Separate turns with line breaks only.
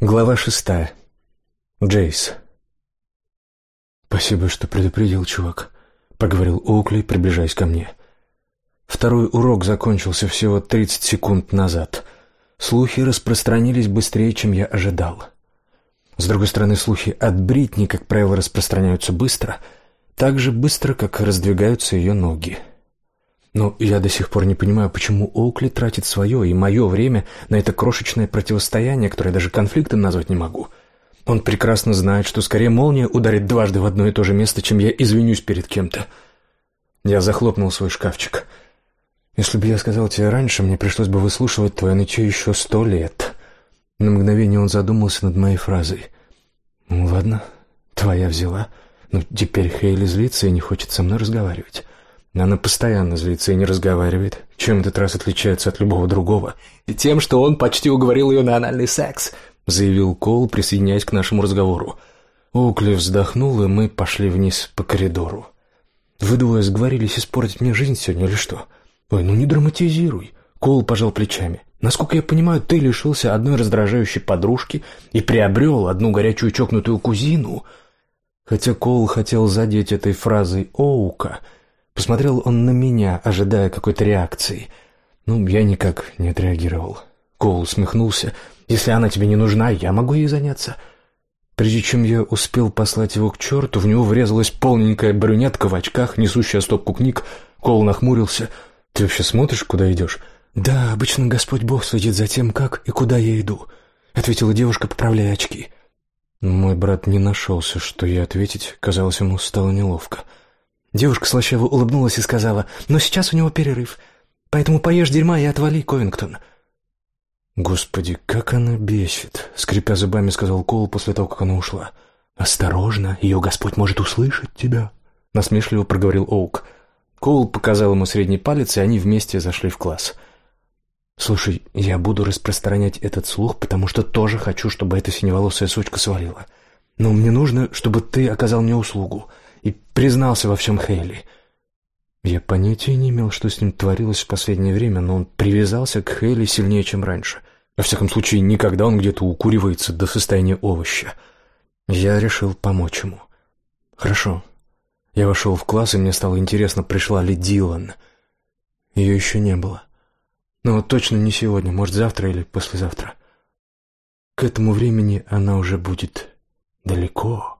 Глава шестая. Джейс. «Спасибо, что предупредил, чувак», — поговорил Оукли, приближаясь ко мне. Второй урок закончился всего 30 секунд назад. Слухи распространились быстрее, чем я ожидал. С другой стороны, слухи от Бритни, как правило, распространяются быстро, так же быстро, как раздвигаются ее ноги. Но я до сих пор не понимаю, почему Оукли тратит свое и мое время на это крошечное противостояние, которое даже конфликтом назвать не могу. Он прекрасно знает, что скорее молния ударит дважды в одно и то же место, чем я извинюсь перед кем-то. Я захлопнул свой шкафчик. Если бы я сказал тебе раньше, мне пришлось бы выслушивать твое нытье еще сто лет. На мгновение он задумался над моей фразой. «Ну ладно, твоя взяла. Но теперь Хейли злится и не хочет со мной разговаривать». Она постоянно злится и не разговаривает. Чем этот раз отличается от любого другого? И тем, что он почти уговорил ее на анальный секс, заявил Кол, присоединяясь к нашему разговору. Оукли вздохнул, и мы пошли вниз по коридору. «Вы двое сговорились испортить мне жизнь сегодня или что?» «Ой, ну не драматизируй!» Кол пожал плечами. «Насколько я понимаю, ты лишился одной раздражающей подружки и приобрел одну горячую чокнутую кузину». Хотя Кол хотел задеть этой фразой Оука — Посмотрел он на меня, ожидая какой-то реакции. Ну, я никак не отреагировал. Коул усмехнулся. «Если она тебе не нужна, я могу ей заняться». Прежде чем я успел послать его к черту, в него врезалась полненькая брюнетка в очках, несущая стопку книг. Коул нахмурился. «Ты вообще смотришь, куда идешь?» «Да, обычно Господь Бог следит за тем, как и куда я иду», — ответила девушка, поправляя очки. Мой брат не нашелся, что ей ответить. Казалось, ему стало неловко. «Да». Девушка слащаво улыбнулась и сказала, «Но сейчас у него перерыв, поэтому поешь дерьма и отвали, Ковингтон». «Господи, как она бесит!» — скрипя зубами, сказал Коул после того, как она ушла. «Осторожно, ее Господь может услышать тебя!» — насмешливо проговорил Оук. Коул показал ему средний палец, и они вместе зашли в класс. «Слушай, я буду распространять этот слух, потому что тоже хочу, чтобы эта синеволосая сучка свалила. Но мне нужно, чтобы ты оказал мне услугу и признался во всем Хейли. Я понятия не имел, что с ним творилось в последнее время, но он привязался к Хейли сильнее, чем раньше. Во всяком случае, никогда он где-то укуривается до состояния овоща. Я решил помочь ему. Хорошо. Я вошел в класс, и мне стало интересно, пришла ли Дилан. Ее еще не было. Но точно не сегодня, может, завтра или послезавтра. К этому времени она уже будет далеко.